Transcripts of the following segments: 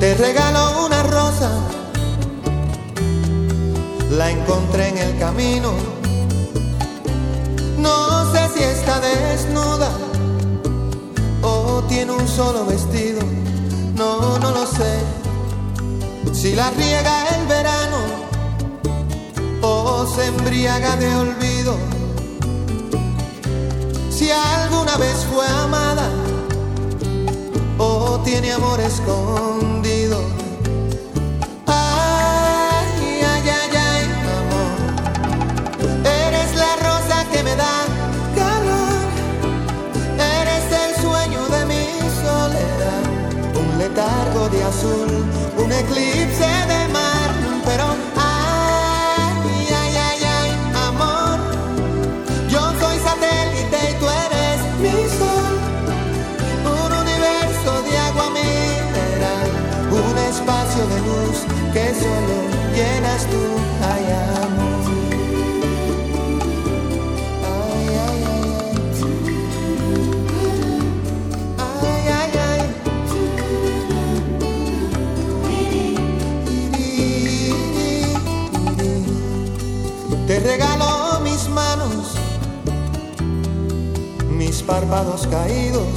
Te regalo una rosa, la encontré en el camino. No sé si está desnuda o tiene un solo vestido. No, no lo sé. Si la riega el verano o se embriaga de olvido. Si alguna vez fue amada o tiene amor escondido. Azul, un eclipse de mar. Pero, Te regalo mis manos, mis párpados caídos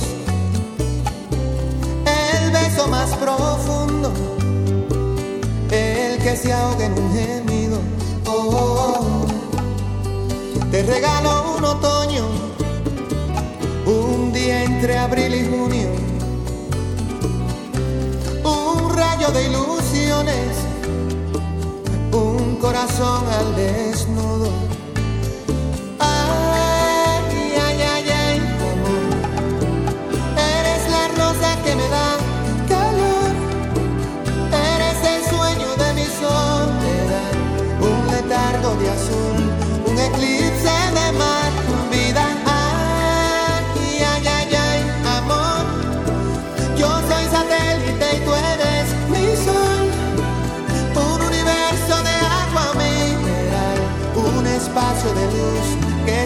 el beso más profundo, el que se ahoga en un gemido. Oh. Te regalo un otoño, un día entre abril y junio, un rayo de ilusiones, un corazón al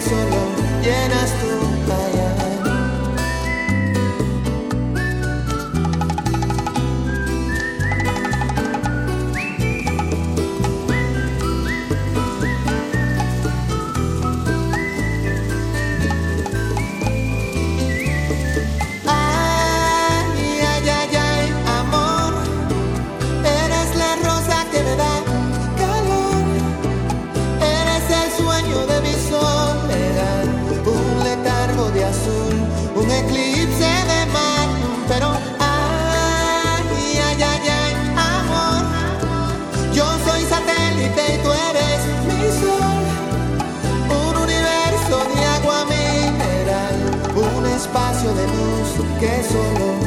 solo llenas tú. oh.